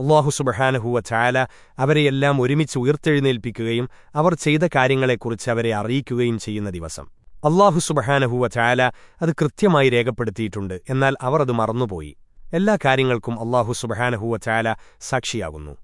അള്ളാഹു സുബഹാനഹുവ ചായാല അവരെയെല്ലാം ഒരുമിച്ച് ഉയർത്തെഴുന്നേൽപ്പിക്കുകയും അവർ ചെയ്ത കാര്യങ്ങളെക്കുറിച്ച് അവരെ അറിയിക്കുകയും ചെയ്യുന്ന ദിവസം. അള്ളാഹു സുബഹാനഹുവ ചായാല അത് കൃത്യമായി രേഖപ്പെടുത്തിയിട്ടുണ്ട് എന്നാൽ അവർ അത് മറന്നുപോയി. എല്ലാ കാര്യങ്ങൾക്കും അള്ളാഹു സുബഹാനഹുവ ചായാല സാക്ഷിയാകുന്നു.